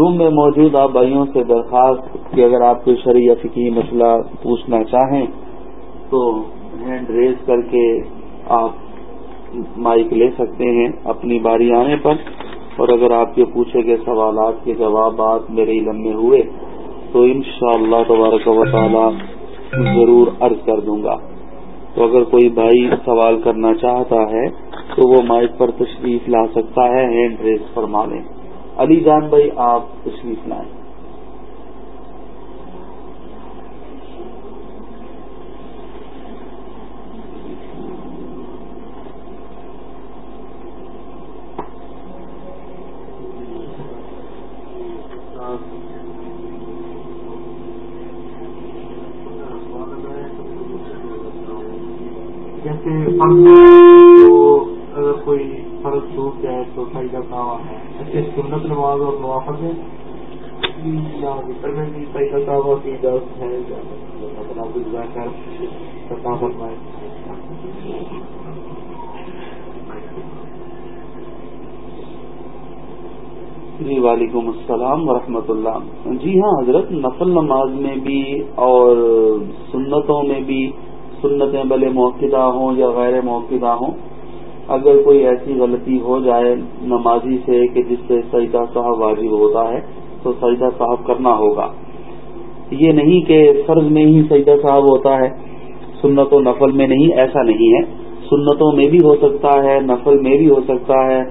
روم میں موجود آپ بھائیوں سے درخواست کہ اگر آپ کوئی شرعی یا فکی مسئلہ پوچھنا چاہیں تو ہینڈ ریز کر کے آپ مائک لے سکتے ہیں اپنی باری آنے پر اور اگر آپ کے پوچھے گئے سوالات کے جوابات میرے علم میں ہوئے تو انشاءاللہ اللہ تبارک و تعالی ضرور عرض کر دوں گا۔ تو اگر کوئی بھائی سوال کرنا چاہتا ہے تو وہ مائک پر تشریف لا سکتا ہے، ہینڈ ریز فرما لیں۔ علی جان بھائی آپ تشریف لائیں۔ اگر کوئی فرض چھوٹ جائے تو صحیح کا ہے۔ اچھے سنت نماز اور نوافر میں یا وطر کی اجازت ہے۔ جی وعلیکم السلام ورحمۃ اللہ۔ جی ہاں حضرت نفل نماز میں بھی اور سنتوں میں بھی سنتیں بھلے موقع ہوں یا غیر موقع ہوں اگر کوئی ایسی غلطی ہو جائے نمازی سے کہ جس سے سجدہ صاحب واجب ہوتا ہے، تو سجدہ صاحب کرنا ہوگا۔ یہ نہیں کہ فرض میں ہی سجدہ صاحب ہوتا ہے، سنت و نفل میں نہیں، ایسا نہیں ہے۔ سنتوں میں بھی ہو سکتا ہے، نفل میں بھی ہو سکتا ہے،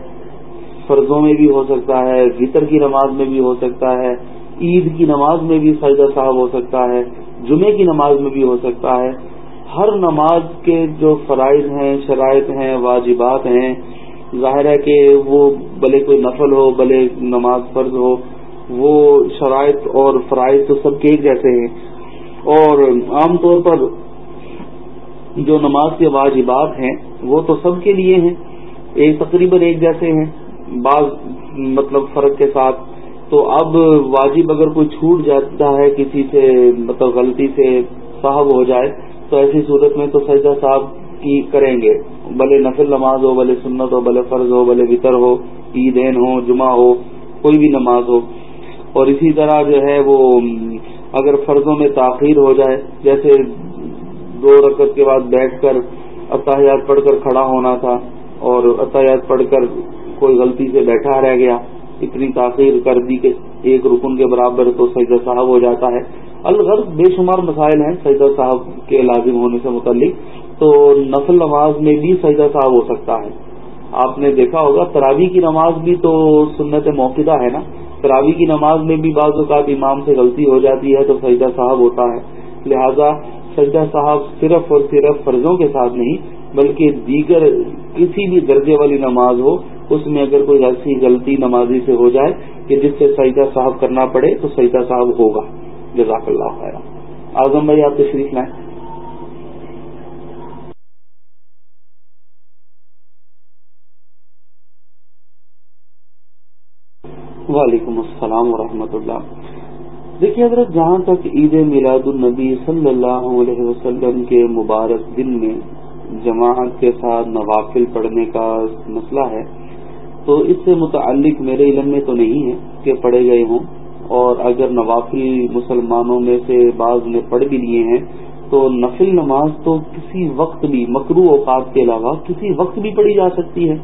فرضوں میں بھی ہو سکتا ہے، وطر کی نماز میں بھی ہو سکتا ہے، عید کی نماز میں بھی سجدہ صاحب ہو سکتا ہے جمعے کی نماز میں بھی ہو سکتا ہے۔ ہر نماز کے جو فرائض ہیں، شرائط ہیں، واجبات ہیں، ظاہر ہے کہ وہ بھلے کوئی نفل ہو، بھلے نماز فرض ہو، وہ شرائط اور فرائض تو سب کے ایک جیسے ہیں۔ اور عام طور پر جو نماز کے واجبات ہیں، وہ تو سب کے لیے ہیں۔ ایک تقریباً ایک جیسے ہیں۔ بعض مطلب فرق کے ساتھ تو اب واجب اگر کوئی چھوٹ جاتا ہے، کسی سے مطلب غلطی سے صاحب ہو جائے تو ایسی صورت میں تو سجدہ صاحب کی کریں گے۔ بھلے نفل نماز ہو، بھلے سنت ہو، بھلے فرض ہو، بھلے وطر ہو، عیدین ہو، جمعہ ہو، کوئی بھی نماز ہو۔ اور اسی طرح جو ہے وہ، اگر فرضوں میں تاخیر ہو جائے، جیسے دو رکعت کے بعد بیٹھ کر اتحیات پڑھ کر کھڑا ہونا تھا اور اتحیات پڑھ کر کوئی غلطی سے بیٹھا رہ گیا، اتنی تاخیر کر دی کہ ایک رکن کے برابر تو سجدہ صاحب ہو جاتا ہے۔ الغرض بے شمار مسائل ہیں سجدہ صاحب کے لازم ہونے سے متعلق، تو نفل نماز میں بھی سجدہ صاحب ہو سکتا ہے۔ آپ نے دیکھا ہوگا تراوی کی نماز بھی تو سنت موقع ہے نا؟ تراوی کی نماز میں بھی بعض اوقات امام سے غلطی ہو جاتی ہے تو سجدہ صاحب ہوتا ہے۔ لہذا سجدہ صاحب صرف اور صرف فرضوں کے ساتھ نہیں، بلکہ دیگر کسی بھی درجے والی نماز ہو، اس میں اگر کوئی ایسی غلطی نمازی سے ہو جائے کہ جس سے سجدہ صاحب کرنا پڑے، تو سجدہ صاحب ہوگا۔ جزاک اللہ خیر اعظم بھائی آپ تشریف لائیں۔ وعلیکم السلام ورحمۃ اللہ۔ دیکھیے حضرت، جہاں تک عید میلاد النبی صلی اللہ علیہ وسلم کے مبارک دن میں جماعت کے ساتھ نوافل پڑھنے کا مسئلہ ہے، تو اس سے متعلق میرے علم میں تو نہیں ہے کہ پڑھے گئے ہوں۔ اور اگر نوافل مسلمانوں میں سے بعض نے پڑھ بھی لیے ہیں، تو نفل نماز تو کسی وقت بھی مکرو اوقات کے علاوہ کسی وقت بھی پڑھی جا سکتی ہے۔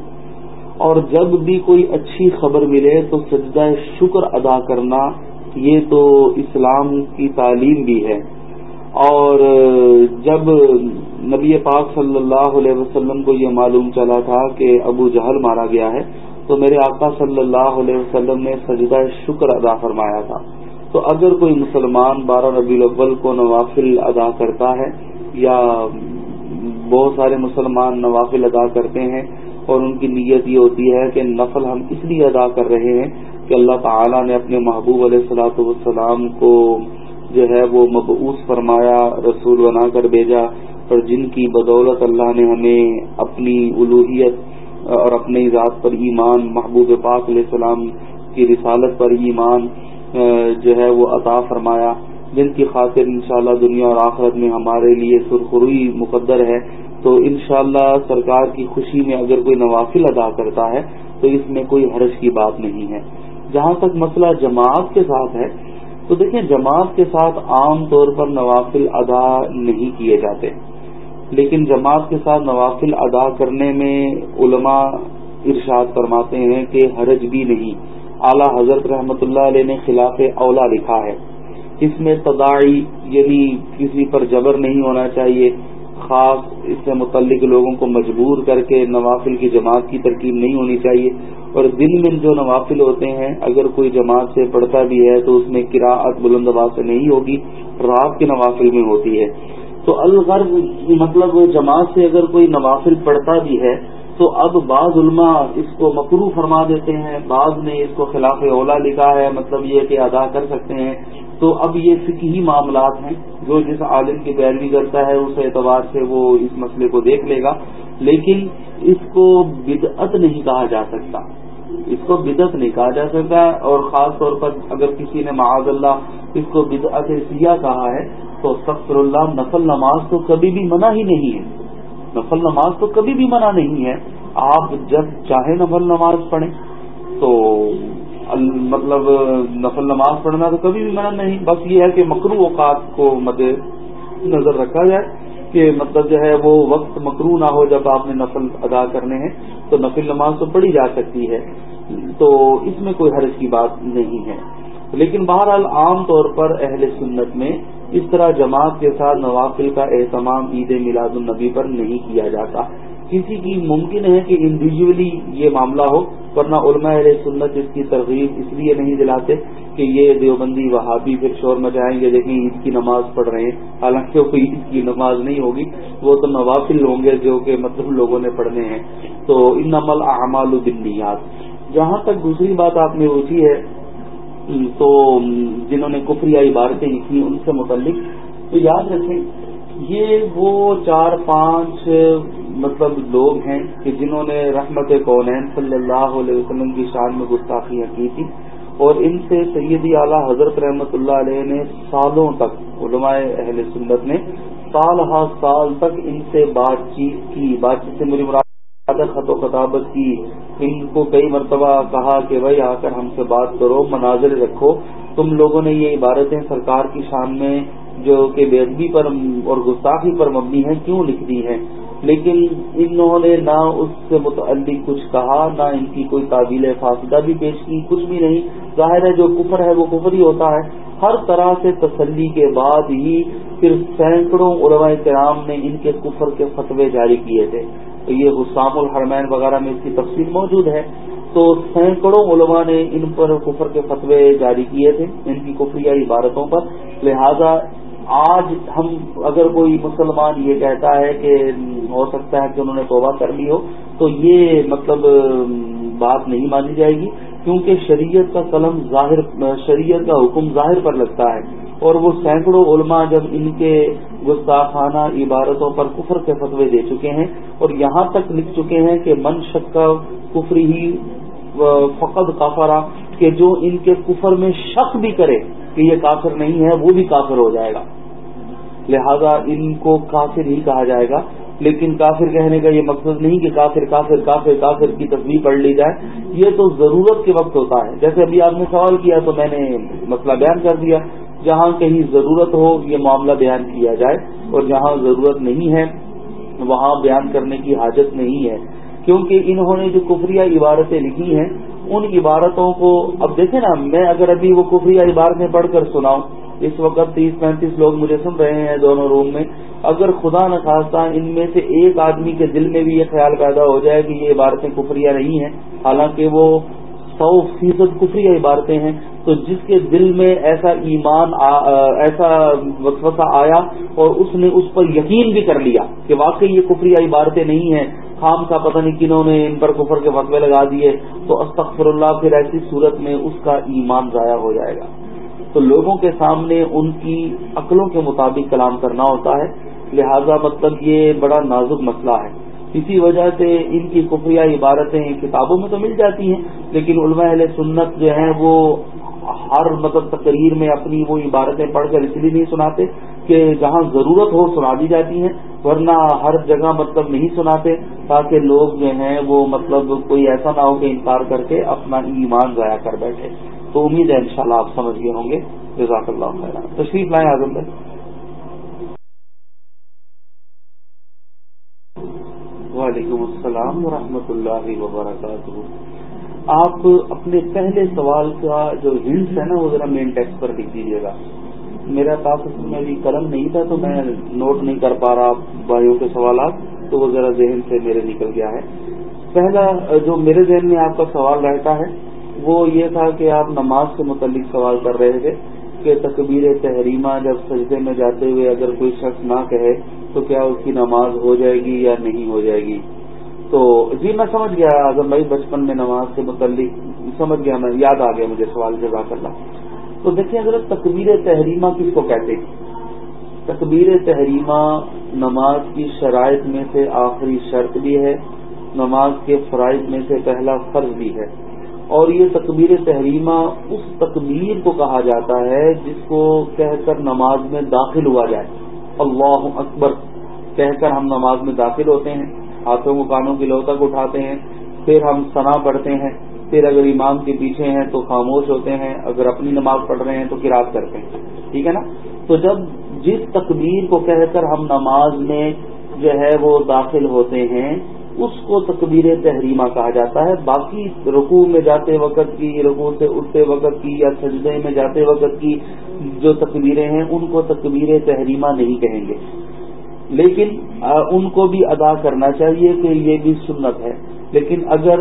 اور جب بھی کوئی اچھی خبر ملے تو سجدہ شکر ادا کرنا، یہ تو اسلام کی تعلیم بھی ہے۔ اور جب نبی پاک صلی اللہ علیہ وسلم کو یہ معلوم چلا تھا کہ ابو جہل مارا گیا ہے تو میرے آقا صلی اللہ علیہ وسلم نے سجدہ شکر ادا فرمایا تھا۔ تو اگر کوئی مسلمان بارہ ربی الاول کو نوافل ادا کرتا ہے یا بہت سارے مسلمان نوافل ادا کرتے ہیں اور ان کی نیت یہ ہوتی ہے کہ نفل ہم اس لیے ادا کر رہے ہیں کہ اللہ تعالی نے اپنے محبوب علیہ السلاۃ والسلام کو جو ہے وہ مبعوث فرمایا، رسول بنا کر بھیجا اور جن کی بدولت اللہ نے ہمیں اپنی الوحیت اور اپنے ذات پر ایمان، محبوب پاک علیہ السلام کی رسالت پر ایمان جو ہے وہ عطا فرمایا، جن کی خاطر انشاءاللہ دنیا اور آخرت میں ہمارے لیے سرخروئی مقدر ہے۔ تو انشاءاللہ سرکار کی خوشی میں اگر کوئی نوافل ادا کرتا ہے، تو اس میں کوئی حرج کی بات نہیں ہے۔ جہاں تک مسئلہ جماعت کے ساتھ ہے، تو دیکھیں جماعت کے ساتھ عام طور پر نوافل ادا نہیں کیے جاتے۔ لیکن جماعت کے ساتھ نوافل ادا کرنے میں علماء ارشاد فرماتے ہیں کہ حرج بھی نہیں۔ اعلی حضرت رحمت اللہ علیہ نے خلاف اولا لکھا ہے۔ اس میں تداعی یعنی کسی پر جبر نہیں ہونا چاہیے۔ خاص اس سے متعلق لوگوں کو مجبور کر کے نوافل کی جماعت کی ترکیب نہیں ہونی چاہیے۔ اور دن میں جو نوافل ہوتے ہیں، اگر کوئی جماعت سے پڑھتا بھی ہے تو اس میں کراعت بلند آباد سے نہیں ہوگی، رات کے نوافل میں ہوتی ہے۔ تو الغرب مطلب جماعت سے اگر کوئی نوافل پڑھتا بھی ہے، تو اب بعض علماء اس کو مکرو فرما دیتے ہیں۔ بعض نے اس کو خلاف اولا لکھا ہے مطلب یہ کہ ادا کر سکتے ہیں۔ تو اب یہ فکی معاملات ہیں، جو جس عالم کی پیروی کرتا ہے، اس اعتبار سے وہ اس مسئلے کو دیکھ لے گا۔ لیکن اس کو بدعت نہیں کہا جا سکتا۔ اس کو بدعت نہیں کہا جا سکتا۔ اور خاص طور پر اگر کسی نے معاذ اللہ اس کو بدعت سیاح کہا ہے تو سفر اللہ، نفل نماز تو کبھی بھی منع ہی نہیں ہے۔ نفل نماز تو کبھی بھی منع نہیں ہے۔ آپ جب چاہے نفل نماز پڑھیں تو مطلب نفل نماز پڑھنا تو کبھی بھی منع نہیں۔ بس یہ ہے کہ مکرو اوقات کو مد نظر رکھا جائے کہ مطلب جو ہے وہ وقت مکرو نہ ہو جب آپ نے نفل ادا کرنے ہیں تو نفل نماز تو پڑھی جا سکتی ہے۔ تو اس میں کوئی حرج کی بات نہیں ہے۔ لیکن بہرحال عام طور پر اہل سنت میں اس طرح جماعت کے ساتھ نوافل کا اہتمام عید میلاد النبی پر نہیں کیا جاتا۔ کسی کی ممکن ہے کہ انڈیویجلی یہ معاملہ ہو، ورنہ علماء اہل سنت اس کی ترغیب اس لیے نہیں دلاتے کہ یہ دیوبندی وہابی پھر شور مچائیں گے، دیکھیں عید کی نماز پڑھ رہے ہیں۔ حالانکہ وہ عید کی نماز نہیں ہوگی، وہ تو نوافل ہوں گے جو کہ مطلب لوگوں نے پڑھنے ہیں۔ تو ان عمل اعمال الدنیات جہاں تک دوسری بات آپ نے پوچھی ہے تو جنہوں نے کفری عبارتیں لکھی ان سے متعلق۔ تو یاد رکھیں، یہ وہ چار پانچ مطلب لوگ ہیں کہ جنہوں نے رحمت کونین صلی اللہ علیہ وسلم کی شان میں گستاخیاں کی تھی اور ان سے سیدی اعلیٰ حضرت رحمت اللہ علیہ نے سالوں تک، علماء اہل سنت نے، سال ہا سال تک ان سے بات چیت کی، بات چیت سے میری مراد خط و خطابت کی ان کو کئی مرتبہ کہا کہ بھائی آ کر ہم سے بات کرو، مناظر رکھو، تم لوگوں نے یہ عبارتیں سرکار کی شان میں جو کہ بےدبی پر اور گستاخی پر مبنی ہیں کیوں لکھ دی ہیں؟ لیکن انہوں نے نہ اس سے متعلق کچھ کہا، نہ ان کی کوئی تعبیل فاصدہ بھی پیش کی، کچھ بھی نہیں۔ ظاہر ہے جو کفر ہے وہ کفر ہی ہوتا ہے۔ ہر طرح سے تسلی کے بعد ہی پھر سینکڑوں علماء کرام نے ان کے کفر کے فتوے جاری کیے تھے۔ یہ حسام الحرمین وغیرہ میں اس کی تفصیل موجود ہے۔ تو سینکڑوں علماء نے ان پر کفر کے فتوے جاری کیے تھے، ان کی کفری عبارتوں پر۔ لہذا آج ہم، اگر کوئی مسلمان یہ کہتا ہے کہ ہو سکتا ہے کہ انہوں نے توبہ کر لی ہو، تو یہ مطلب بات نہیں مانی جائے گی۔ کیونکہ شریعت کا قلم ظاہر، شریعت کا حکم ظاہر پر لگتا ہے۔ اور وہ سینکڑوں علماء جب ان کے گستاخانہ عبارتوں پر کفر کے فتوے دے چکے ہیں اور یہاں تک لکھ چکے ہیں کہ من شک کا کفری ہی فقد کافرا کہ جو ان کے کفر میں شک بھی کرے کہ یہ کافر نہیں ہے، وہ بھی کافر ہو جائے گا۔ لہذا ان کو کافر ہی کہا جائے گا۔ لیکن کافر کہنے کا یہ مقصد نہیں کہ کافر کافر کافر کافر کی تصویر پڑھ لی جائے۔ یہ تو ضرورت کے وقت ہوتا ہے۔ جیسے ابھی آپ نے سوال کیا تو میں نے مسئلہ بیان کر دیا۔ جہاں کہیں ضرورت ہو یہ معاملہ بیان کیا جائے اور جہاں ضرورت نہیں ہے وہاں بیان کرنے کی حاجت نہیں ہے۔ کیونکہ انہوں نے جو کفریہ عبارتیں لکھی ہیں، ان عبارتوں کو، اب دیکھیں نا، میں اگر ابھی وہ کفریہ عبارتیں پڑھ کر سناؤں، اس وقت تیس، پینتیس لوگ مجھے سن رہے ہیں دونوں روم میں۔ اگر خدا نخواستہ ان میں سے ایک آدمی کے دل میں بھی یہ خیال پیدا ہو جائے کہ یہ عبارتیں کفریہ نہیں ہیں، حالانکہ وہ سو فیصد کفری عبارتیں ہیں۔ تو جس کے دل میں ایسا ایمان ایسا وسوسہ آیا اور اس نے اس پر یقین بھی کر لیا کہ واقعی یہ کفری عبارتیں نہیں ہیں، خام کا پتہ نہیں کنہوں نے ان پر کفر کے فتوے لگا دیے، تو استغفر اللہ پھر ایسی صورت میں اس کا ایمان ضائع ہو جائے گا۔ تو لوگوں کے سامنے ان کی عقلوں کے مطابق کلام کرنا ہوتا ہے، لہذا مطلب یہ بڑا نازک مسئلہ ہے۔ اسی وجہ سے ان کی کفریہ عبارتیں کتابوں میں تو مل جاتی ہیں، لیکن علماء اہل سنت جو ہیں وہ ہر مطلب تقریر میں اپنی وہ عبارتیں پڑھ کر اس لیے نہیں سناتے کہ جہاں ضرورت ہو سنا دی جاتی ہیں، ورنہ ہر جگہ مطلب نہیں سناتے تاکہ لوگ جو ہیں وہ مطلب کوئی ایسا نہ ہو کہ انکار کر کے اپنا ایمان ضائع کر بیٹھے۔ تو امید ہے انشاءاللہ آپ سمجھ گئے ہوں گے۔ جزاک اللہ خیر تشریف لائیں اعظم بھائی۔ وعلیکم السلام ورحمۃ اللہ وبرکاتہ۔ آپ اپنے پہلے سوال کا جو ہنٹس ہے نا وہ ذرا مین ٹیکس پر لکھ دیجیے گا۔ میرا پاس اس میں ابھی قلم نہیں تھا تو میں نوٹ نہیں کر پا رہا بھائیوں کے سوالات، تو وہ ذرا ذہن سے میرے نکل گیا ہے۔ پہلا، جو میرے ذہن میں آپ کا سوال رہتا ہے، وہ یہ تھا کہ آپ نماز سے متعلق سوال کر رہے تھے کہ تکبیر تحریمہ جب سجدے میں جاتے ہوئے اگر کوئی شخص نہ کہے تو کیا اس کی نماز ہو جائے گی یا نہیں ہو جائے گی؟ تو جی میں سمجھ گیا، اگر بھائی بچپن میں نماز سے متعلق سمجھ گیا، میں یاد آ گیا مجھے سوال جزاک اللہ۔ تو دیکھیں اگر تکبیر تحریمہ کس کو کہتے ہیں؟ تکبیر تحریمہ نماز کی شرائط میں سے آخری شرط بھی ہے، نماز کے فرائض میں سے پہلا فرض بھی ہے۔ اور یہ تکبیر تحریمہ اس تکبیر کو کہا جاتا ہے جس کو کہہ کر نماز میں داخل ہوا جائے۔ اللہ اکبر، کہہ کر ہم نماز میں داخل ہوتے ہیں۔ ہاتھوں کو کانوں کی لو تک اٹھاتے ہیں، پھر ہم سنا پڑھتے ہیں، پھر اگر امام کے پیچھے ہیں تو خاموش ہوتے ہیں، اگر اپنی نماز پڑھ رہے ہیں تو کراط کرتے ہیں۔ ٹھیک ہے نا؟ تو جب جس تکبیر کو کہہ کر ہم نماز میں جو ہے وہ داخل ہوتے ہیں، اس کو تکبیر تحریمہ کہا جاتا ہے۔ باقی رکوع میں جاتے وقت کی، رکوع سے اٹھتے وقت کی یا سجدے میں جاتے وقت کی جو تکبیریں ہیں، ان کو تکبیر تحریمہ نہیں کہیں گے۔ لیکن ان کو بھی ادا کرنا چاہیے کہ یہ بھی سنت ہے۔ لیکن اگر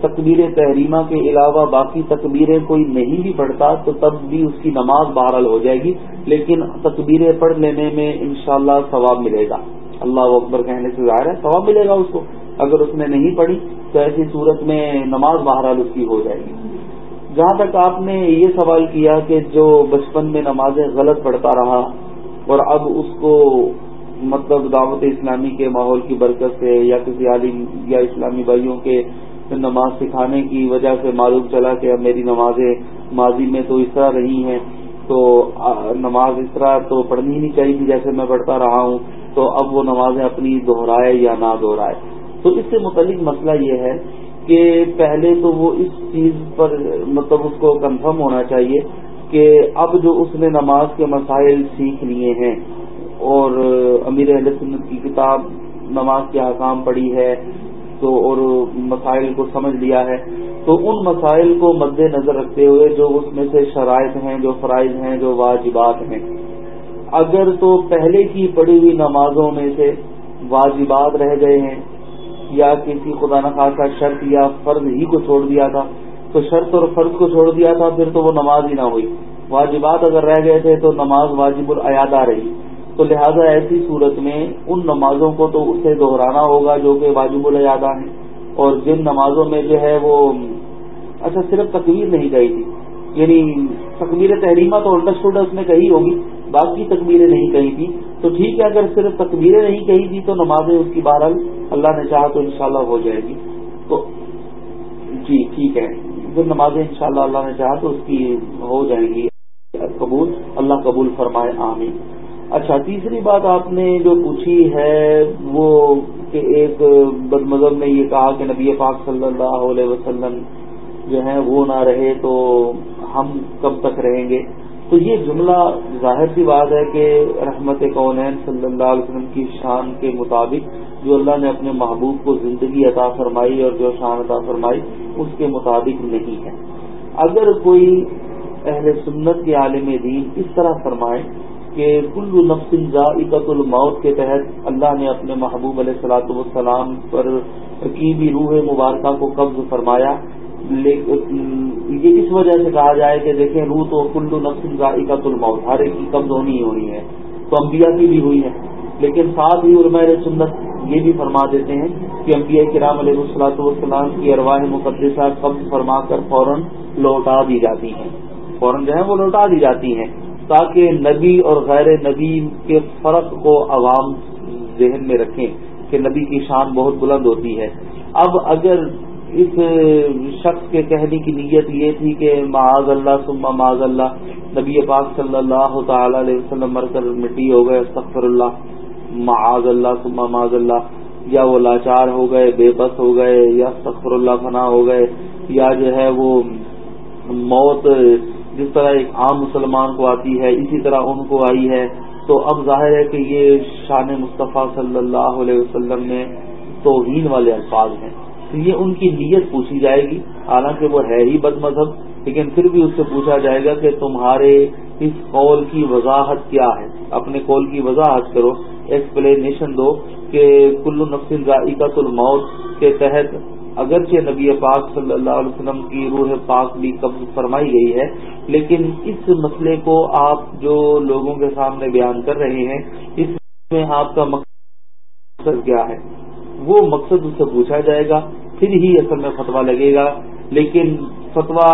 تکبیر تحریمہ کے علاوہ باقی تکبیریں کوئی نہیں بھی پڑھتا، تو تب بھی اس کی نماز بہرحال ہو جائے گی۔ لیکن تکبیریں پڑھ لینے میں انشاءاللہ ثواب ملے گا۔ اللہ اکبر کہنے سے ظاہر ہے، ثواب ملے گا اس کو۔ اگر اس نے نہیں پڑھی، تو ایسی صورت میں نماز بہرحال اس کی ہو جائے گی۔ جہاں تک آپ نے یہ سوال کیا کہ جو بچپن میں نمازیں غلط پڑھتا رہا اور اب اس کو مطلب دعوت اسلامی کے ماحول کی برکت سے یا کسی عالم یا اسلامی بھائیوں کے نماز سکھانے کی وجہ سے معلوم چلا کہ اب میری نمازیں ماضی میں تو اس طرح رہی ہیں، تو نماز اس طرح تو پڑھنی ہی نہیں چاہیے تھی جیسے میں پڑھتا رہا ہوں، تو اب وہ نمازیں اپنی دہرائے یا نہ دہرائے۔ تو اس سے متعلق مسئلہ یہ ہے کہ پہلے تو وہ اس چیز پر مطلب اس کو کنفرم ہونا چاہیے کہ اب جو اس نے نماز کے مسائل سیکھ لیے ہیں اور امیر اہل سنت کی کتاب نماز کے حکام پڑھی ہے تو اور مسائل کو سمجھ لیا ہے، تو ان مسائل کو مد نظر رکھتے ہوئے جو اس میں سے شرائط ہیں، جو فرائض ہیں، جو واجبات ہیں۔ اگر تو پہلے کی پڑھی ہوئی نمازوں میں سے واجبات رہ گئے ہیں، یا کسی خدا نخواستہ شرط یا فرض ہی کو چھوڑ دیا تھا تو شرط اور فرض کو چھوڑ دیا تھا، پھر تو وہ نماز ہی نہ ہوئی۔ واجبات اگر رہ گئے تھے تو نماز واجب الیادہ رہی۔ تو لہذا ایسی صورت میں ان نمازوں کو تو اسے دہرانا ہوگا جو کہ واجب الیادہ ہیں۔ اور جن نمازوں میں جو ہے وہ اچھا صرف تقویر نہیں کہی تھی۔ یعنی تقبیر تحریمہ تو الٹا سلٹا اس میں کہی ہوگی، باقی تکبیریں نہیں کہی تھی۔ تو ٹھیک ہے، اگر صرف تکبیریں نہیں کہی تھی تو نمازیں اس کی بہرحال اللہ نے چاہا تو انشاءاللہ ہو جائے گی۔ تو جی ٹھیک ہے۔ جو نمازیں انشاءاللہ اللہ نے چاہا تو اس کی ہو جائیں گی۔ قبول، اللہ قبول فرمائے، آمین۔ اچھا تیسری بات آپ نے جو پوچھی ہے، وہ کہ ایک بد مذہب نے یہ کہا کہ نبی پاک صلی اللہ علیہ وسلم جو ہیں وہ نہ رہے تو ہم کب تک رہیں گے؟ تو یہ جملہ ظاہر سی بات ہے کہ رحمت کونین صلی اللہ علیہ وسلم کی شان کے مطابق جو اللہ نے اپنے محبوب کو زندگی عطا فرمائی اور جو شان عطا فرمائی، اس کے مطابق نہیں ہے۔ اگر کوئی اہل سنت کے عالم دین اس طرح فرمائے کہ کل نفس ذائقت الموت کے تحت اللہ نے اپنے محبوب علیہ السلاۃ والسلام پر کی بھی روح مبارکہ کو قبض فرمایا یہ اس وجہ سے کہا جائے کہ دیکھیں، روح تو کلو نفس ذائقہ الموت، ہر ایک کی کبز ہونی ہی ہونی ہے۔ تو انبیاء کی بھی ہوئی ہے، لیکن ساتھ ہی علماء سنت یہ بھی فرما دیتے ہیں کہ انبیاء کرام علیہ السلاۃ والسلام کی ارواح مقدسہ قبض فرما کر فوراً لوٹا دی جاتی ہیں۔ فوراً جو ہے وہ لوٹا دی جاتی ہیں تاکہ نبی اور غیر نبی کے فرق کو عوام ذہن میں رکھیں کہ نبی کی شان بہت بلند ہوتی ہے۔ اب اگر اس شخص کے کہنے کی نیت یہ تھی کہ معاذ اللہ سما معاذ اللہ، نبی پاک صلی اللہ تعالی علیہ وسلم مر کر مٹی ہو گئے، استغفر اللہ معاذ اللہ معاذ اللہ، یا وہ لاچار ہو گئے، بے بس ہو گئے، یا سخر اللہ فنا ہو گئے، یا جو ہے وہ موت جس طرح ایک عام مسلمان کو آتی ہے، اسی طرح ان کو آئی ہے۔ تو اب ظاہر ہے کہ یہ شان مصطفیٰ صلی اللہ علیہ وسلم میں توہین والے الفاظ ہیں۔ تو یہ ان کی نیت پوچھی جائے گی۔ حالانکہ وہ ہے ہی بد مذہب، لیکن پھر بھی اس سے پوچھا جائے گا کہ تمہارے اس قول کی وضاحت کیا ہے۔ اپنے قول کی وضاحت کرو۔ ایکسپلینیشن دو کہ کلو نفس ذائقہ الموت کے تحت اگرچہ نبی پاک صلی اللہ علیہ وسلم کی روح پاک بھی قبض فرمائی گئی ہے، لیکن اس مسئلے کو آپ جو لوگوں کے سامنے بیان کر رہے ہیں، اس میں آپ کا مقصد کیا ہے؟ وہ مقصد اس سے پوچھا جائے گا، پھر ہی اصل میں فتوا لگے گا، لیکن فتوا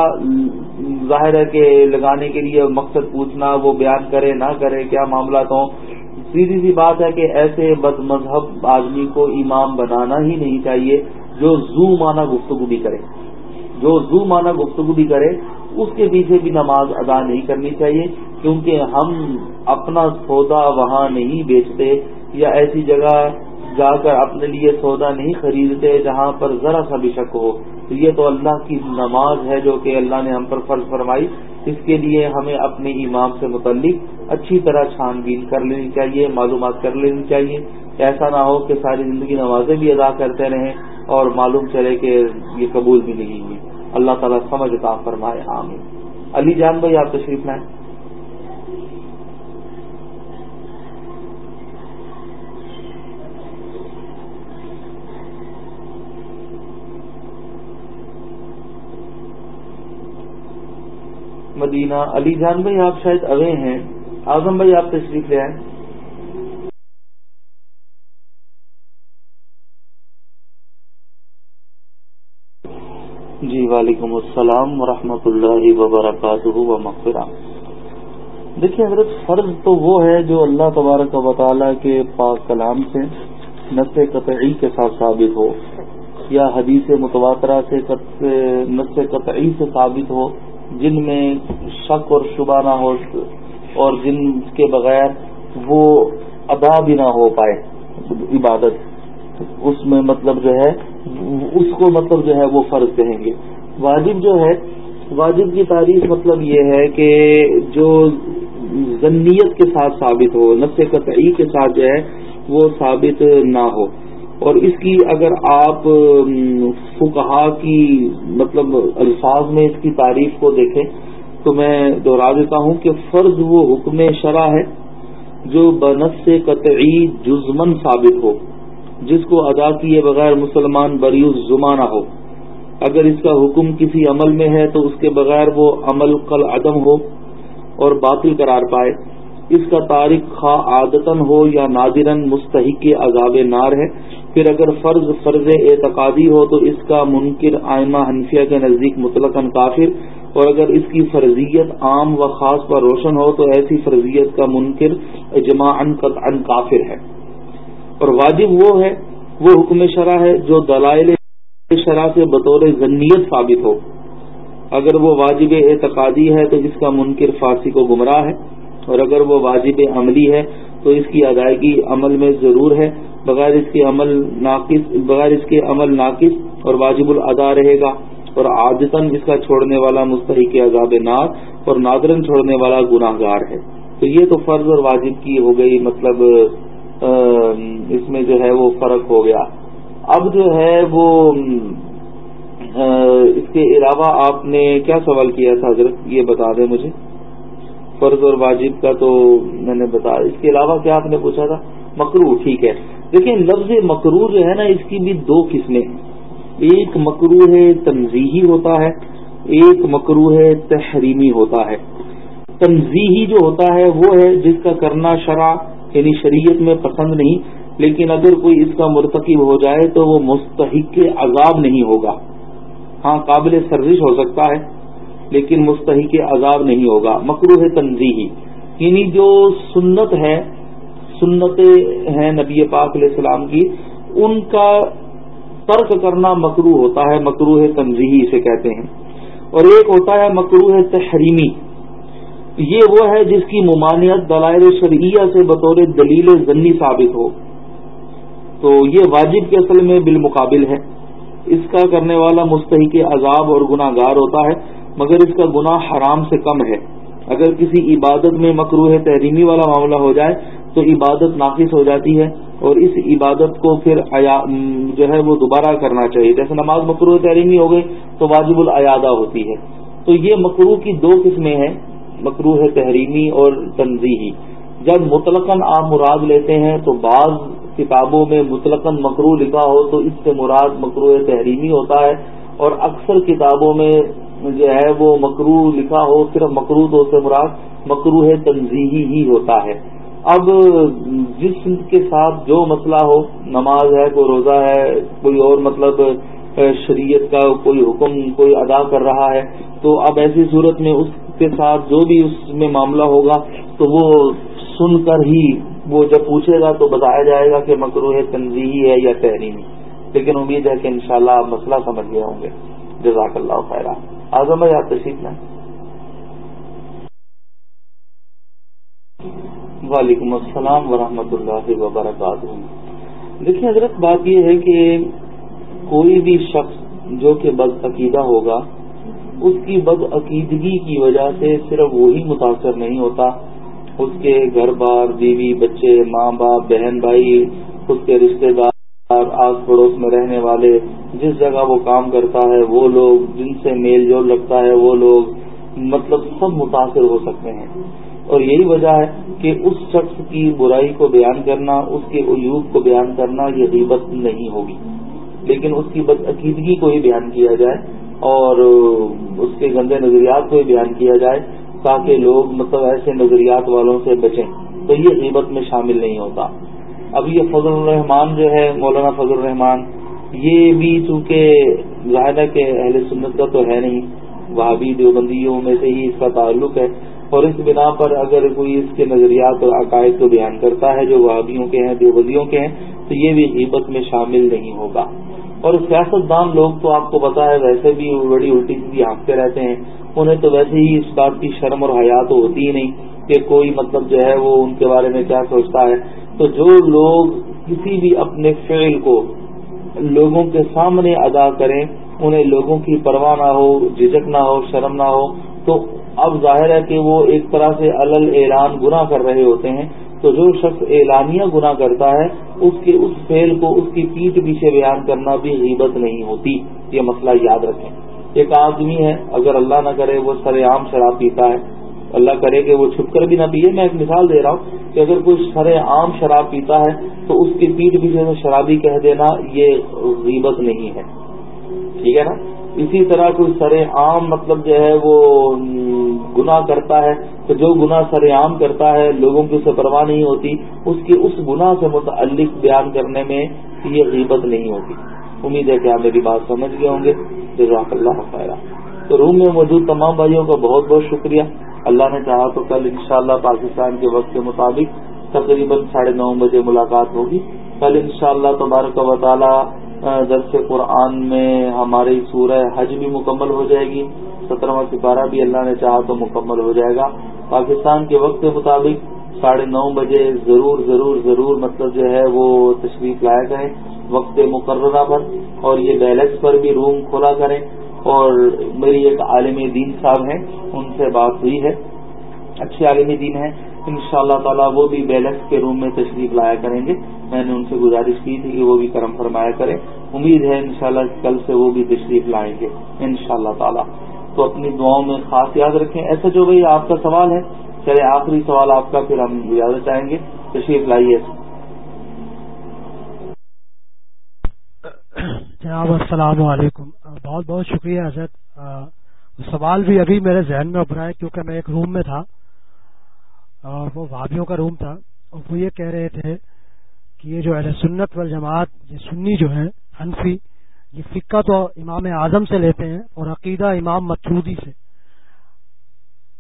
ظاہر ہے کہ لگانے کے لیے مقصد پوچھنا، وہ بیان کرے نہ کرے کیا معاملات ہوں؟ سیدھی سی بات ہے کہ ایسے بد مذہب آدمی کو امام بنانا ہی نہیں چاہیے جو زو مانا گفتگو بھی کرے۔ جو زو مانا گفتگو بھی کرے، اس کے پیچھے بھی نماز ادا نہیں کرنی چاہیے، کیونکہ ہم اپنا سودا وہاں نہیں بیچتے یا ایسی جگہ جا کر اپنے لیے سودا نہیں خریدتے جہاں پر ذرا سا بھی شک ہو، تو یہ تو اللہ کی نماز ہے جو کہ اللہ نے ہم پر فرض فرمائی۔ اس کے لیے ہمیں اپنے امام سے متعلق اچھی طرح چھان بین کر لینی چاہیے، معلومات کر لینی چاہیے۔ ایسا نہ ہو کہ ساری زندگی نمازیں بھی ادا کرتے رہیں اور معلوم چلے کہ یہ قبول بھی نہیں ہوئی۔ اللہ تعالیٰ سمجھتا فرمائے، آمین۔ علی جان بھائی، آپ تشریف لائیں۔ مدینہ علی جان بھائی آپ شاید اوے ہیں۔ اعظم بھائی آپ تشریف لے آئیں۔ جی وعلیکم السلام ورحمۃ اللہ وبرکاتہ و مغفرہ دیکھیے حضرت، فرض تو وہ ہے جو اللہ تبارک و تعالیٰ کے پاک کلام سے نس قطعی کے ساتھ ثابت ہو یا حدیث متواترہ سے نس قطعی سے ثابت ہو۔ جن میں شک اور شبہ نہ ہو اور جن کے بغیر وہ ادا بھی نہ ہو پائے عبادت، اس میں مطلب جو ہے، اس کو مطلب جو ہے وہ فرض کہیں گے۔ واجب جو ہے، واجب کی تعریف مطلب یہ ہے کہ جو ضنیت کے ساتھ ثابت ہو نفس قطعی کے ساتھ جو ہے وہ ثابت نہ ہو۔ اور اس کی اگر آپ فکہ کی مطلب الفاظ میں اس کی تعریف کو دیکھیں تو میں دوہرا دیتا ہوں کہ فرض وہ حکم شرح ہے جو بنس قطعی جزمن ثابت ہو، جس کو ادا کیے بغیر مسلمان بری زمانہ ہو۔ اگر اس کا حکم کسی عمل میں ہے تو اس کے بغیر وہ عمل کل عدم ہو اور باطل قرار پائے۔ اس کا تاریخ خواہ عادتن ہو یا نادرن مستحق عذاب نار ہے، پھر اگر فرض فرض اعتقادی ہو تو اس کا منکر آئمہ حنفیہ کے نزدیک مطلق کافر، اور اگر اس کی فرضیت عام و خاص پر روشن ہو تو ایسی فرضیت کا منکر اجماع ان کافر ہے۔ اور واجب وہ ہے، وہ حکم شرح ہے جو دلائل شرح سے بطور ضنیت ثابت ہو۔ اگر وہ واجب اعتقادی ہے تو اس کا منکر فارسی کو گمراہ ہے۔ اور اگر وہ واجب عملی ہے تو اس کی ادائیگی عمل میں ضرور ہے، بغیر اس کے عمل ناقص، بغیر اس کے عمل ناقص اور واجب الادا رہے گا۔ اور عادتاً اس کا چھوڑنے والا مستحق عذاب نار اور نادرن چھوڑنے والا گناہ گار ہے۔ تو یہ تو فرض اور واجب کی ہو گئی مطلب اس میں جو ہے وہ فرق ہو گیا۔ اب جو ہے وہ اس کے علاوہ آپ نے کیا سوال کیا تھا؟ حضرت یہ بتا دیں مجھے۔ فرض اور واجب کا تو میں نے بتایا۔ اس کے علاوہ کیا آپ نے پوچھا تھا؟ مکرو ٹھیک ہے۔ دیکھیں لفظ مکرو جو ہے نا، اس کی بھی دو قسمیں۔ ایک مکرو ہے تنظیحی ہوتا ہے، ایک مکرو ہے تحریمی ہوتا ہے۔ تنظیحی جو ہوتا ہے، وہ ہے جس کا کرنا شرح یعنی شریعت میں پسند نہیں، لیکن اگر کوئی اس کا مرتکب ہو جائے تو وہ مستحق عذاب نہیں ہوگا۔ ہاں قابل سرزش ہو سکتا ہے۔ لیکن مستحق عذاب نہیں ہوگا۔ مکرو ہے تنظیحی یعنی جو سنت ہے سنت ہیں نبی پاک علیہ السلام کی، ان کا ترک کرنا مکرو ہوتا ہے مکرو ہے تنظیحی اسے کہتے ہیں۔ اور ایک ہوتا ہے مکرو ہے تحریمی۔ یہ وہ ہے جس کی ممانعت دلائل شرعیہ سے بطور دلیل ضنی ثابت ہو۔ تو یہ واجب کے اصل میں بالمقابل ہے۔ اس کا کرنے والا مستحق عذاب اور گناہ گار ہوتا ہے۔ مگر اس کا گناہ حرام سے کم ہے۔ اگر کسی عبادت میں مکروح تحریمی والا معاملہ ہو جائے، تو عبادت ناقص ہو جاتی ہے اور اس عبادت کو پھر جو ہے وہ دوبارہ کرنا چاہیے۔ جیسے نماز مکرو تحریمی ہو گئی، تو واجب العیادہ ہوتی ہے۔ تو یہ مکرو کی دو قسمیں ہیں مکروح تحریمی اور تنظیحی جب مطلق آپ مراد لیتے ہیں، تو بعض کتابوں میں مطلق مکرو لکھا ہو، تو اس سے مراد مکرو تحریمی ہوتا ہے۔ اور اکثر کتابوں میں جو ہے وہ مکرو لکھا ہو، صرف مکرو تو سے مراد مکرو تنظیحی ہی ہوتا ہے۔ اب جس کے ساتھ جو مسئلہ ہو، نماز ہے، کوئی روزہ ہے، کوئی اور مطلب شریعت کا کوئی حکم، کوئی ادا کر رہا ہے، تو اب ایسی صورت میں اس کے ساتھ جو بھی اس میں معاملہ ہوگا، تو وہ سن کر ہی وہ جب پوچھے گا تو بتایا جائے گا کہ مکروح تنظیحی ہے یا تحریمی۔ لیکن امید ہے کہ انشاءاللہ شاء آپ مسئلہ سمجھ گئے ہوں گے۔ جزاک اللہ خیرہ اعظم یا تشریف میں وعلیکم السلام ورحمۃ اللہ وبرکاتہ. دیکھیے حضرت، بات یہ ہے کہ کوئی بھی شخص جو کہ بد عقیدہ ہوگا، اس کی بد عقیدگی کی وجہ سے صرف وہی متاثر نہیں ہوتا۔ اس کے گھر بار، بیوی، بچے، ماں باپ، بہن، بھائی، اس کے رشتے دار آس پڑوس میں رہنے والے، جس جگہ وہ کام کرتا ہے، وہ لوگ، جن سے میل جول رکھتا ہے، وہ لوگ مطلب سب متاثر ہو سکتے ہیں۔ اور یہی وجہ ہے کہ اس شخص کی برائی کو بیان کرنا، اس کے عیوب کو بیان کرنا یہ غیبت نہیں ہوگی۔ لیکن اس کی بدعقیدگی کو ہی بیان کیا جائے اور اس کے گندے نظریات کو ہی بیان کیا جائے تاکہ لوگ مطلب ایسے نظریات والوں سے بچیں۔ تو یہ غیبت میں شامل نہیں ہوتا۔ اب یہ فضل الرحمان جو ہے، مولانا فضل الرحمان یہ بھی چونکہ ظاہر ہے کہ اہل سنت کا تو ہے نہیں، وہابی دیوبندیوں میں سے ہی اس کا تعلق ہے۔ اور اس بنا پر اگر کوئی اس کے نظریات اور عقائد کو بیان کرتا ہے جو وہابیوں کے ہیں، دیوبندیوں کے ہیں، تو یہ بھی غیبت میں شامل نہیں ہوگا۔ اور سیاست دان لوگ تو آپ کو پتا ہے، ویسے بھی بڑی الٹی سیدھی ہانکتے رہتے ہیں۔ انہیں تو ویسے ہی اس بات کی شرم اور حیات ہوتی ہی نہیں کہ کوئی مطلب جو ہے وہ ان کے بارے میں کیا سوچتا ہے۔ تو جو لوگ کسی بھی اپنے فعل کو لوگوں کے سامنے ادا کریں، انہیں لوگوں کی پرواہ نہ ہو جھجک نہ ہو، شرم نہ ہو، تو اب ظاہر ہے کہ وہ ایک طرح سے الل اعلان گنا کر رہے ہوتے ہیں۔ تو جو شخص اعلانیہ گنا کرتا ہے، اس کے اس فعل کو اس کی پیٹ پیچھے بیان کرنا بھی غیبت نہیں ہوتی۔ یہ مسئلہ یاد رکھیں۔ ایک آدمی ہے، اگر اللہ نہ کرے، وہ سر عام شراب پیتا ہے۔ اللہ کرے کہ وہ چھپ کر بھی نہ پیے۔ میں ایک مثال دے رہا ہوں کہ اگر کوئی سر عام شراب پیتا ہے تو اس کی پیٹ پیچھے سے شرابی کہہ دینا یہ غیبت نہیں ہے۔ ٹھیک ہے نا؟ اسی طرح کوئی سر عام مطلب جو ہے وہ گناہ کرتا ہے تو جو گناہ سر عام کرتا ہے، لوگوں کی اسے پرواہ نہیں ہوتی۔ اس کے اس گناہ سے متعلق بیان کرنے میں یہ غیبت نہیں ہوتی امید ہے کہ آپ میری بات سمجھ گئے ہوں گے۔ جزاک اللہ خیر تو روم میں موجود تمام بھائیوں کا بہت بہت شکریہ۔ اللہ نے چاہا تو کل انشاءاللہ پاکستان کے وقت کے مطابق تقریباً ساڑھے نو بجے ملاقات ہوگی۔ کل انشاءاللہ تبارک و تعالی درس قرآن میں ہماری سورہ حج بھی مکمل ہو جائے گی۔ سترواں سپارہ بھی اللہ نے چاہا تو مکمل ہو جائے گا۔ پاکستان کے وقت کے مطابق ساڑھے نو بجے ضرور ضرور ضرور مطلب جو ہے وہ تشریف لایا کریں۔ وقت مقررہ پر اور یہ بیلکس پر بھی روم کھولا کریں۔ اور میری ایک عالم دین صاحب ہیں، ان سے بات ہوئی ہے۔ اچھے عالم دین ہیں۔ ان شاء اللہ تعالیٰ وہ بھی بیلکس کے روم میں تشریف لایا کریں گے۔ میں نے ان سے گزارش کی تھی کہ وہ بھی کرم فرمایا کریں۔ امید ہے انشاءاللہ کل سے وہ بھی تشریف لائیں گے ان شاء اللہ تعالیٰ۔ تو اپنی دعاؤں میں خاص یاد رکھیں۔ ایسا جو بھائی آپ کا سوال ہے، چلے آخری سوال آپ کا، پھر ہم یاد چاہیں گے۔ تشریف لائیے۔ جناب، السلام علیکم۔ بہت بہت شکریہ حضرت۔ سوال بھی ابھی میرے ذہن میں ابھرا ہے کیونکہ میں ایک روم میں تھا۔ وہ بھابھیوں کا روم تھا۔ اور وہ یہ کہہ رہے تھے کہ یہ جو اہل سنت والجماعت، یہ سنی جو ہے حنفی، یہ فقہ تو امام اعظم سے لیتے ہیں اور عقیدہ امام مترودی سے۔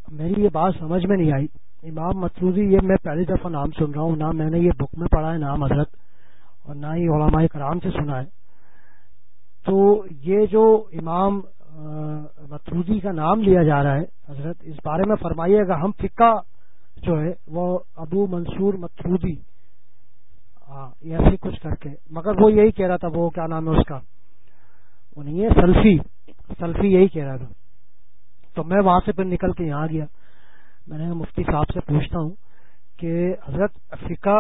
میری یہ بات سمجھ میں نہیں آئی۔ امام مترودی یہ میں پہلی دفعہ نام سن رہا ہوں۔ نہ میں نے یہ بک میں پڑھا ہے نام حضرت اور نہ ہی علماء کرام سے سنا ہے۔ تو یہ جو امام مترودی کا نام لیا جا رہا ہے، حضرت، اس بارے میں فرمائیے گا، ہم فقہ جو ہے، وہ ابو منصور مترودی ایسے کچھ کر کے، مگر وہ یہی کہہ رہا تھا، وہ کیا نام ہے اس کا؟ وہ نہیں ہے، سلفی سلفی یہی کہہ رہا تھا۔ تو میں وہاں سے پھر نکل کے یہاں گیا۔ میں نے مفتی صاحب سے پوچھتا ہوں کہ حضرت، فقہ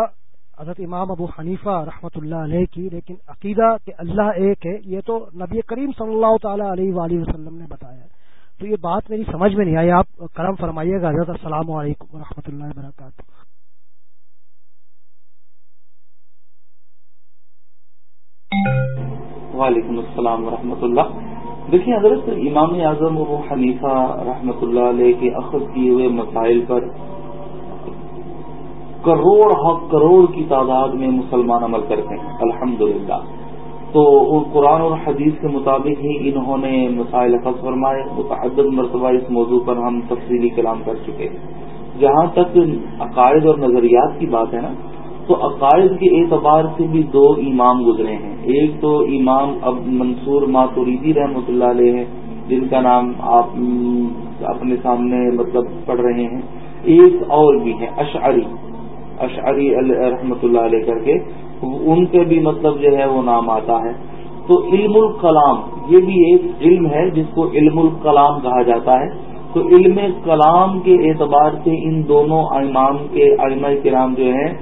حضرت امام ابو حنیفہ رحمۃ اللہ علیہ کی، لیکن عقیدہ کہ اللہ ایک ہے، یہ تو نبی کریم صلی اللہ تعالی علیہ وآلہ وسلم نے بتایا تو یہ بات میری سمجھ میں نہیں آئی، آپ کرم فرمائیے گا۔ حضرت، السلام علیکم و اللہ وبرکاتہ۔ وعلیکم السلام ورحمۃ اللہ۔ دیکھیے حضرت امام اعظم ابو حنیفہ رحمۃ اللہ علیہ کے اخذ کیے ہوئے مسائل پر کروڑ حق کروڑ کی تعداد میں مسلمان عمل کرتے ہیں الحمد تو قرآن اور حدیث کے مطابق ہی انہوں نے مسائل حق فرمائے، متعدد مرتبہ اس موضوع پر ہم تفصیلی کلام کر چکے جہاں تک عقائد اور نظریات کی بات ہے نا، تو عقائد کے اعتبار سے بھی دو امام گزرے ہیں۔ ایک تو امام اب منصور ماتوریدی رحمۃ اللہ علیہ ہیں، جن کا نام آپ اپنے سامنے مطلب پڑھ رہے ہیں۔ ایک اور بھی ہے اشعری۔ اشعری رحمۃ اللہ علیہ کر کے ان کے بھی مطلب جو ہے وہ نام آتا ہے۔ تو علم الکلام، یہ بھی ایک علم ہے جس کو علم الکلام کہا جاتا ہے۔ تو علم کلام کے اعتبار سے ان دونوں امام کے علماء کرام جو ہیں،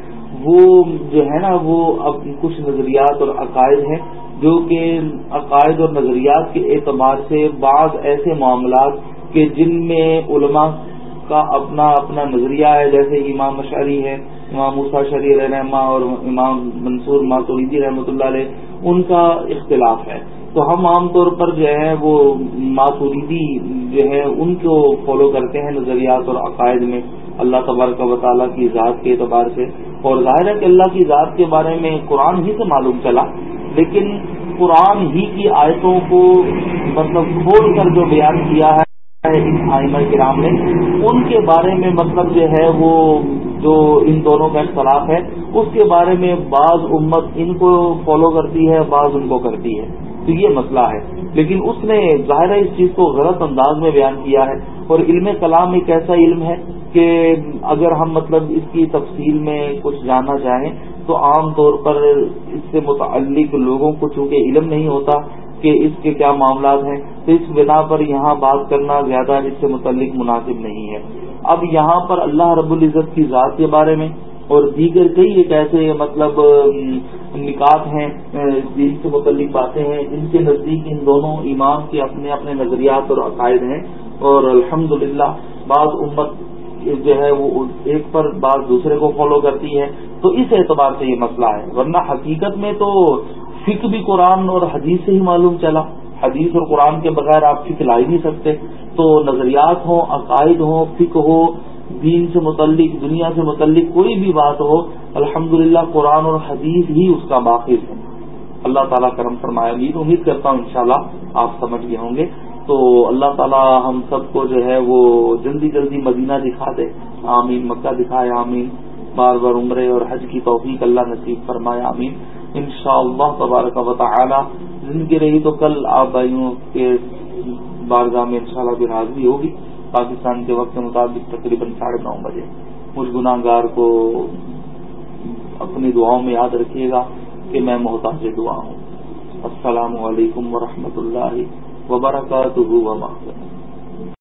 وہ جو ہے نا، وہ اب کچھ نظریات اور عقائد ہیں جو کہ عقائد اور نظریات کے اعتبار سے بعض ایسے معاملات کہ جن میں علماء کا اپنا اپنا نظریہ ہے، جیسے امام مشعری ہے۔ امام موسا شری رحمہ اور امام منصور ماتوریدی رحمۃ اللہ علیہ، ان کا اختلاف ہے۔ تو ہم عام طور پر جو ہے، وہ ماتوریدی جو ہے، ان کو فالو کرتے ہیں نظریات اور عقائد میں۔ اللہ تبارک و تعالیٰ کی ذات کے اعتبار سے۔ اور ظاہر ہے کہ اللہ کی ذات کے بارے میں قرآن ہی سے معلوم چلا، لیکن قرآن ہی کی آیتوں کو مطلب کھول کر جو بیان کیا ہے آئمہ کرام نے، ان کے بارے میں مطلب جو ہے، وہ جو ان دونوں کا اختلاف ہے، اس کے بارے میں بعض امت ان کو فالو کرتی ہے، بعض ان کو کرتی ہے۔ تو یہ مسئلہ ہے۔ لیکن اس نے ظاہر اس چیز کو غلط انداز میں بیان کیا ہے۔ اور علم کلام ایک ایسا علم ہے کہ اگر ہم مطلب اس کی تفصیل میں کچھ جاننا چاہیں، تو عام طور پر اس سے متعلق لوگوں کو چونکہ علم نہیں ہوتا کہ اس کے کیا معاملات ہیں، تو اس بنا پر یہاں بات کرنا زیادہ اس سے متعلق مناسب نہیں ہے۔ اب یہاں پر اللہ رب العزت کی ذات کے بارے میں اور دیگر کئی ایک ایسے مطلب نکات ہیں دین سے متعلق باتیں ہیں، جن کے نزدیک ان دونوں امام کے اپنے اپنے نظریات اور عقائد ہیں اور الحمد بعض امت جو ہے وہ ایک پر بعض دوسرے کو فالو کرتی ہے۔ تو اس اعتبار سے یہ مسئلہ ہے۔ ورنہ حقیقت میں تو فکر بھی قرآن اور حدیث سے ہی معلوم چلا۔ حدیث اور قرآن کے بغیر آپ فکر لا ہی نہیں سکتے۔ تو نظریات ہوں، عقائد ہوں فکر ہو، دین سے متعلق، دنیا سے متعلق کوئی بھی بات ہو الحمد قرآن اور حدیث ہی اس کا باقی ہے۔ اللہ تعالیٰ کرم فرمایا امید امید کرتا ہوں انشاءاللہ آپ سمجھ گئے ہوں گے۔ تو اللہ تعالیٰ ہم سب کو جو ہے وہ جلدی جلدی مدینہ دکھا دے۔ آمین۔ مکہ دکھائے۔ آمین۔ بار بار عمرے اور حج کی توفیق اللہ نصیب فرمائے۔ آمین۔ ان شاء اللہ تبارک و تعالی زندگی رہی تو کل آپ بھائیوں کے بارگاہ میں ان شاء اللہ بھی حاضری ہوگی۔ پاکستان کے وقت کے مطابق تقریباً ساڑھے نو بجے۔ مجھ گناہ گار کو اپنی دعاؤں میں یاد رکھیے گا کہ میں محتاج دعا ہوں۔ السلام علیکم ورحمۃ اللہ وبرکاتہ